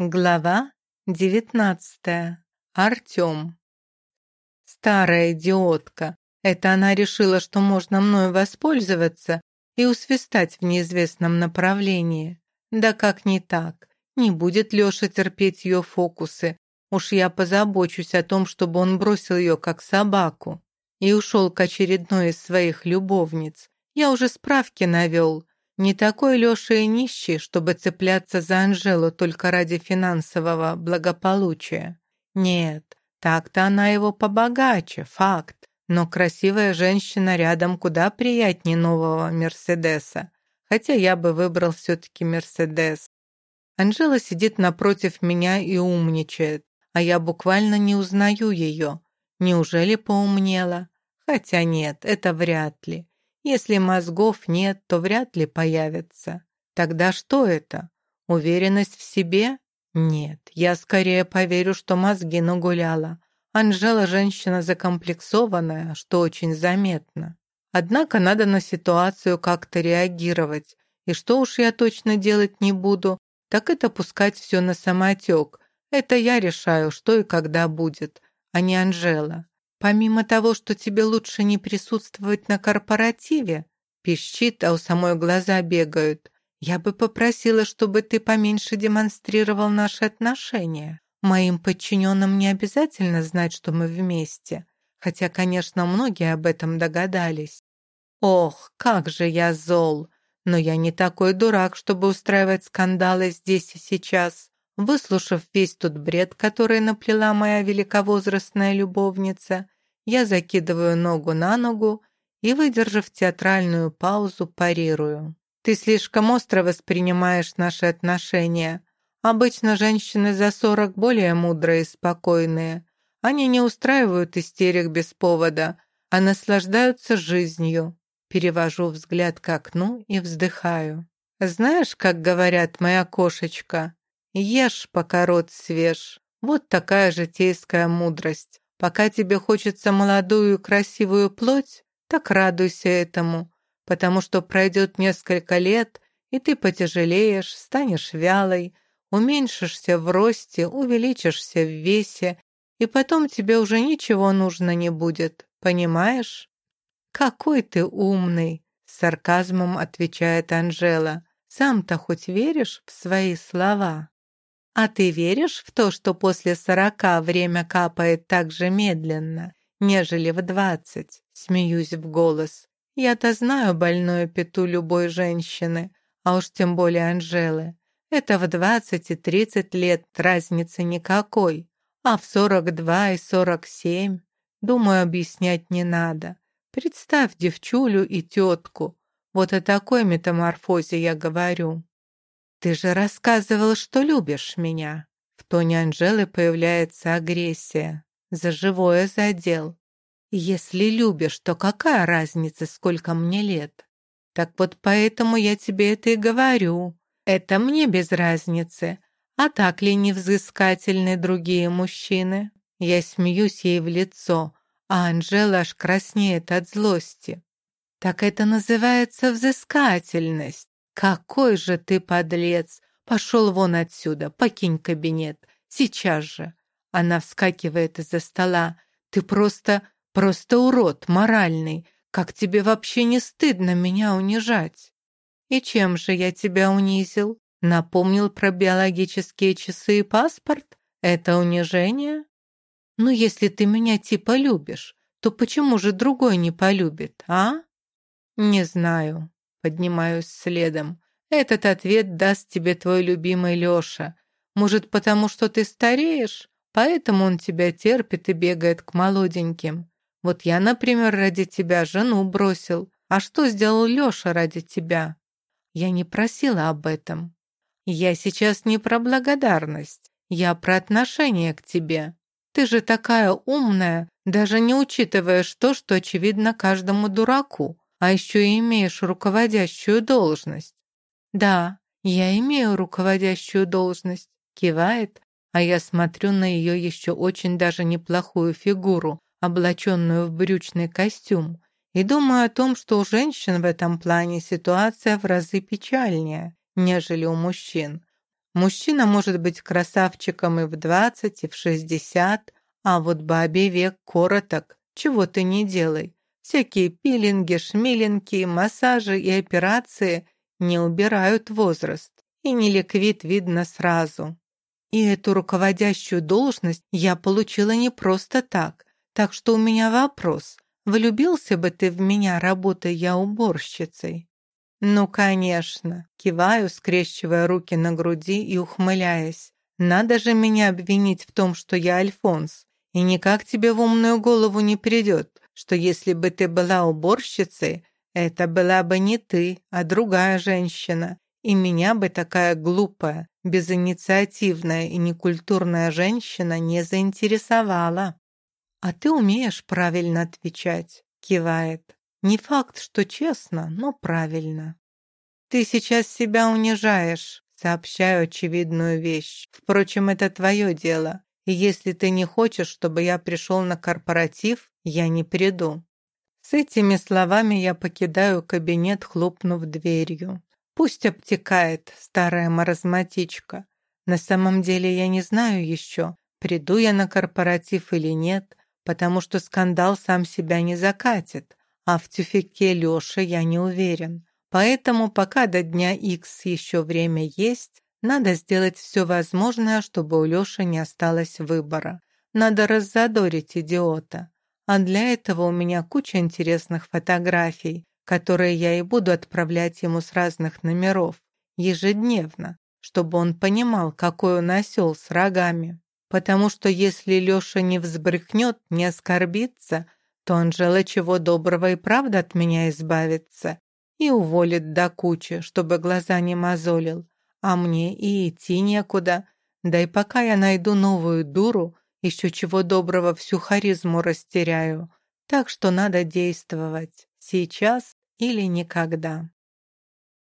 Глава девятнадцатая. Артём. Старая идиотка. Это она решила, что можно мною воспользоваться и усвистать в неизвестном направлении. Да как не так? Не будет Лёша терпеть её фокусы. Уж я позабочусь о том, чтобы он бросил её как собаку и ушёл к очередной из своих любовниц. Я уже справки навёл. Не такой Лёша и нищий, чтобы цепляться за Анжелу только ради финансового благополучия. Нет, так-то она его побогаче, факт. Но красивая женщина рядом куда приятнее нового Мерседеса. Хотя я бы выбрал все-таки Мерседес. Анжела сидит напротив меня и умничает, а я буквально не узнаю ее. Неужели поумнела? Хотя нет, это вряд ли. Если мозгов нет, то вряд ли появятся. Тогда что это? Уверенность в себе? Нет, я скорее поверю, что мозги нагуляла. Анжела женщина закомплексованная, что очень заметно. Однако надо на ситуацию как-то реагировать. И что уж я точно делать не буду, так это пускать все на самотек. Это я решаю, что и когда будет, а не Анжела. Помимо того, что тебе лучше не присутствовать на корпоративе, пищит, а у самой глаза бегают, я бы попросила, чтобы ты поменьше демонстрировал наши отношения. Моим подчиненным не обязательно знать, что мы вместе, хотя, конечно, многие об этом догадались. Ох, как же я зол! Но я не такой дурак, чтобы устраивать скандалы здесь и сейчас. Выслушав весь тот бред, который наплела моя великовозрастная любовница, я закидываю ногу на ногу и, выдержав театральную паузу, парирую. «Ты слишком остро воспринимаешь наши отношения. Обычно женщины за сорок более мудрые и спокойные. Они не устраивают истерик без повода, а наслаждаются жизнью». Перевожу взгляд к окну и вздыхаю. «Знаешь, как говорят моя кошечка, Ешь, пока рот свеж. Вот такая житейская мудрость. Пока тебе хочется молодую красивую плоть, так радуйся этому, потому что пройдет несколько лет, и ты потяжелеешь, станешь вялой, уменьшишься в росте, увеличишься в весе, и потом тебе уже ничего нужно не будет, понимаешь? «Какой ты умный!» — с сарказмом отвечает Анжела. «Сам-то хоть веришь в свои слова?» А ты веришь в то, что после сорока время капает так же медленно, нежели в двадцать? Смеюсь в голос. Я-то знаю больную пету любой женщины, а уж тем более Анжелы. Это в двадцать и тридцать лет разницы никакой, а в сорок два и сорок семь, думаю, объяснять не надо. Представь девчулю и тетку. Вот о такой метаморфозе я говорю. «Ты же рассказывал, что любишь меня». В тоне Анжелы появляется агрессия. За живое задел. «Если любишь, то какая разница, сколько мне лет? Так вот поэтому я тебе это и говорю. Это мне без разницы. А так ли невзыскательны другие мужчины?» Я смеюсь ей в лицо, а Анжела аж краснеет от злости. «Так это называется взыскательность. «Какой же ты подлец! Пошел вон отсюда, покинь кабинет, сейчас же!» Она вскакивает из-за стола. «Ты просто, просто урод моральный! Как тебе вообще не стыдно меня унижать?» «И чем же я тебя унизил? Напомнил про биологические часы и паспорт? Это унижение?» «Ну, если ты меня типа любишь, то почему же другой не полюбит, а?» «Не знаю поднимаюсь следом. «Этот ответ даст тебе твой любимый Лёша. Может, потому что ты стареешь? Поэтому он тебя терпит и бегает к молоденьким. Вот я, например, ради тебя жену бросил. А что сделал Лёша ради тебя? Я не просила об этом. Я сейчас не про благодарность. Я про отношение к тебе. Ты же такая умная, даже не учитываешь то, что очевидно каждому дураку а еще и имеешь руководящую должность». «Да, я имею руководящую должность», — кивает, а я смотрю на ее еще очень даже неплохую фигуру, облаченную в брючный костюм, и думаю о том, что у женщин в этом плане ситуация в разы печальнее, нежели у мужчин. Мужчина может быть красавчиком и в 20, и в 60, а вот бабе век короток, чего ты не делай. Всякие пилинги, шмилинги, массажи и операции не убирают возраст, и не ликвид видно сразу. И эту руководящую должность я получила не просто так, так что у меня вопрос, влюбился бы ты в меня, работая уборщицей? Ну, конечно, киваю, скрещивая руки на груди и ухмыляясь. Надо же меня обвинить в том, что я Альфонс. И никак тебе в умную голову не придет, что если бы ты была уборщицей, это была бы не ты, а другая женщина. И меня бы такая глупая, безинициативная и некультурная женщина не заинтересовала. «А ты умеешь правильно отвечать», — кивает. «Не факт, что честно, но правильно». «Ты сейчас себя унижаешь», — сообщаю очевидную вещь. «Впрочем, это твое дело. И если ты не хочешь, чтобы я пришел на корпоратив, я не приду». С этими словами я покидаю кабинет, хлопнув дверью. Пусть обтекает старая маразматичка. На самом деле я не знаю еще, приду я на корпоратив или нет, потому что скандал сам себя не закатит, а в тюфике Лёши я не уверен. Поэтому пока до дня Икс еще время есть, надо сделать все возможное, чтобы у Лёши не осталось выбора. Надо раззадорить идиота. А для этого у меня куча интересных фотографий, которые я и буду отправлять ему с разных номеров ежедневно, чтобы он понимал, какой он осел с рогами. Потому что если Леша не взбрыкнет, не оскорбится, то Анжела чего доброго и правда от меня избавится и уволит до кучи, чтобы глаза не мозолил. А мне и идти некуда. Да и пока я найду новую дуру, еще чего доброго всю харизму растеряю. Так что надо действовать. Сейчас или никогда.